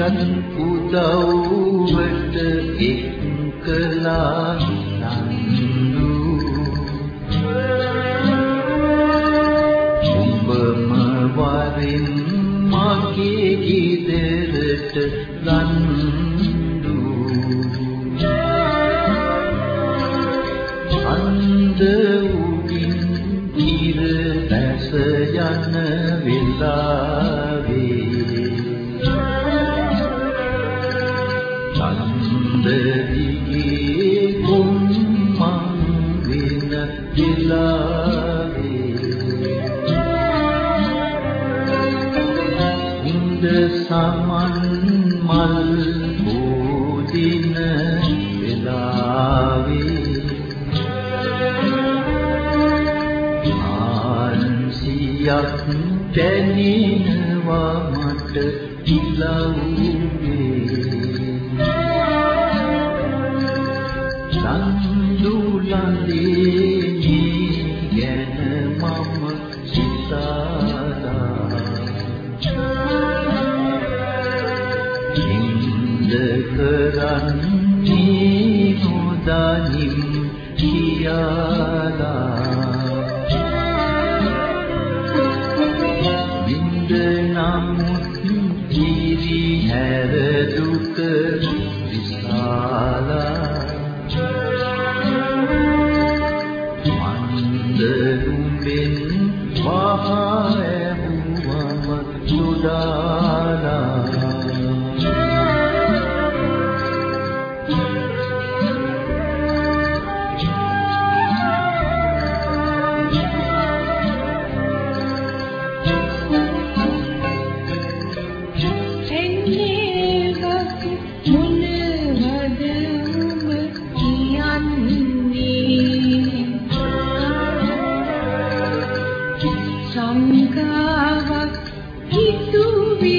මටත් උදව්වට එක් කළා නන්දු උඹම වරින් මගේ ගෙදරට ගන්දු අන්ද උඩින් ඉර දැස යන වෙලාවේ චන්දරිගේ කුම්මන් වෙන වෙලාවේ ඉන්ද සමන් මල් බෝදින වෙලාවේ ආන්සියක් දැනෙනවා මට ඉලව්වේ සඳුලන්දේ ගැන මම සිතාලා ඉන්ද කරන්නේ නොදනිම් කියාලා මන්දරුම්ෙන් වහා ඇහුවම සුදා නිකාවක් හිතුවේ.